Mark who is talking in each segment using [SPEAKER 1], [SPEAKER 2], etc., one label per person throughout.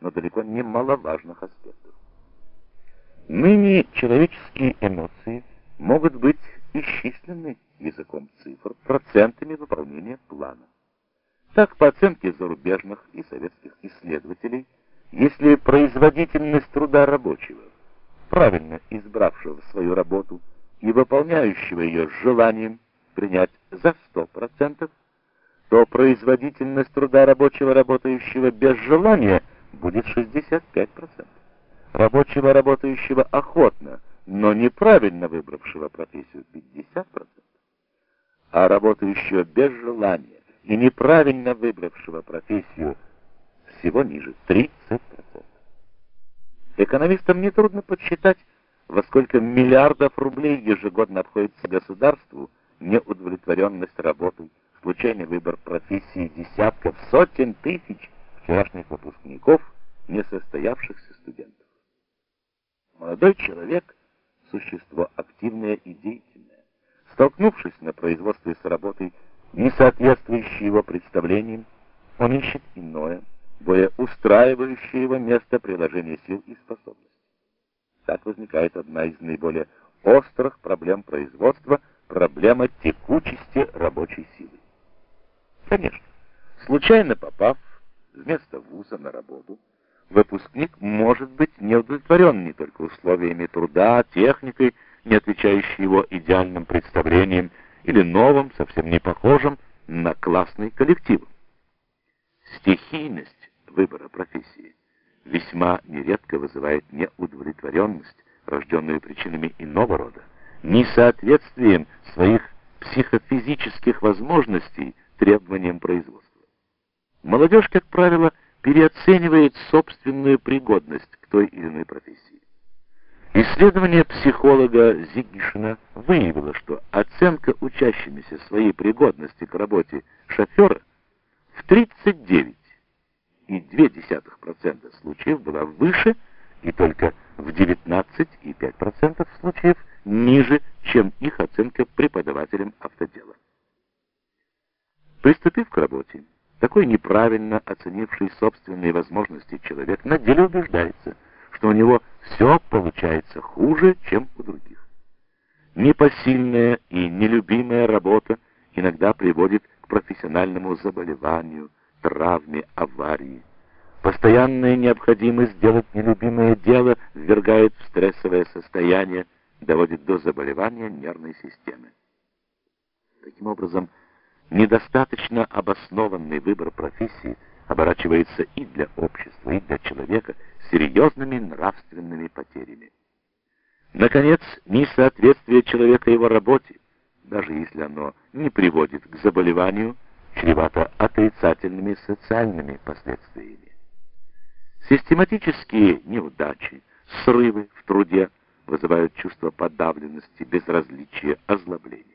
[SPEAKER 1] но далеко не маловажных аспектов. Ныне человеческие эмоции могут быть исчислены языком цифр процентами выполнения плана. Так, по оценке зарубежных и советских исследователей, если производительность труда рабочего, правильно избравшего свою работу и выполняющего ее с желанием принять за 100%, то производительность труда рабочего, работающего без желания, будет 65%. Рабочего, работающего охотно, но неправильно выбравшего профессию 50%, а работающего без желания и неправильно выбравшего профессию всего ниже 30%. Экономистам нетрудно подсчитать, во сколько миллиардов рублей ежегодно обходится государству неудовлетворенность работой, случайный выбор профессии десятков, сотен тысяч вчерашних выпускников, несостоявшихся студентов. Молодой человек – существо активное и деятельное. Столкнувшись на производстве с работой, не соответствующей его представлениям, он ищет иное, более устраивающее его место приложения сил и способностей. Так возникает одна из наиболее острых проблем производства – проблема текучести рабочей силы. Конечно, случайно попав вместо вуза на работу, выпускник может быть не удовлетворен не только условиями труда, техникой, не отвечающей его идеальным представлениям, или новым, совсем не похожим на классный коллектив. Стихийность выбора профессии весьма нередко вызывает неудовлетворенность, рожденную причинами иного рода, несоответствием своих психофизических возможностей требованиям производства. Молодежь, как правило, переоценивает собственную пригодность к той или иной профессии. Исследование психолога Зигишина выявило, что оценка учащимися своей пригодности к работе шофера в 39,2% случаев была выше и только в 19,5% случаев ниже, чем их оценка преподавателям автодела. Приступив к работе, такой неправильно оценивший собственные возможности человек на деле убеждается, что у него все получается хуже, чем у других. Непосильная и нелюбимая работа иногда приводит к профессиональному заболеванию, травме, аварии. Постоянная необходимость сделать нелюбимое дело ввергает в стрессовое состояние, доводит до заболевания нервной системы. Таким образом, недостаточно обоснованный выбор профессии оборачивается и для общества, и для человека серьезными нравственными потерями. Наконец, несоответствие человека его работе, даже если оно не приводит к заболеванию, чревато отрицательными социальными последствиями. Систематические неудачи, срывы в труде вызывают чувство подавленности, безразличия, озлобления.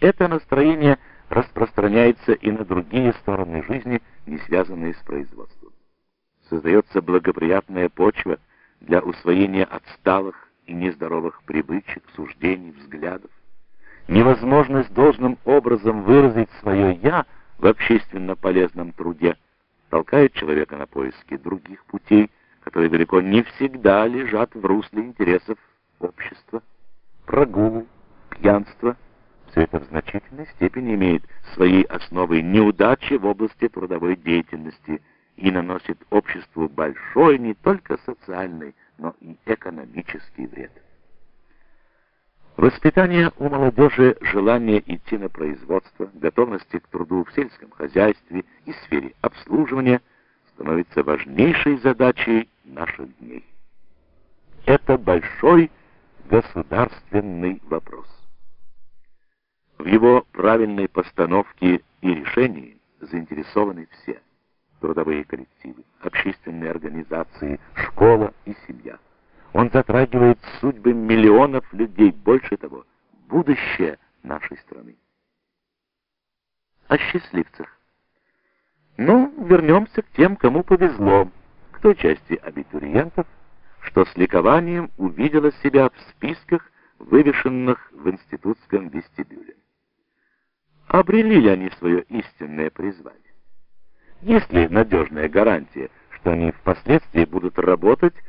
[SPEAKER 1] Это настроение распространяется и на другие стороны жизни, не связанные с производством. Создается благоприятная почва для усвоения отсталых и нездоровых привычек, суждений, взглядов. Невозможность должным образом выразить свое «я» в общественно полезном труде – толкает человека на поиски других путей, которые далеко не всегда лежат в русле интересов общества. Прогулы, пьянство – это в значительной степени имеет своей основой неудачи в области трудовой деятельности и наносит обществу большой не только социальный, но и экономический вред. Воспитание у молодежи желания идти на производство, готовности к труду в сельском хозяйстве и сфере обслуживания становится важнейшей задачей наших дней. Это большой государственный вопрос. В его правильной постановке и решении заинтересованы все трудовые коллективы, общественные организации, школа и семья. Он затрагивает судьбы миллионов людей, больше того, будущее нашей страны. О счастливцах. Ну, вернемся к тем, кому повезло, к той части абитуриентов, что с ликованием увидела себя в списках, вывешенных в институтском вестибюле. Обрели ли они свое истинное призвание? Есть ли надежная гарантия, что они впоследствии будут работать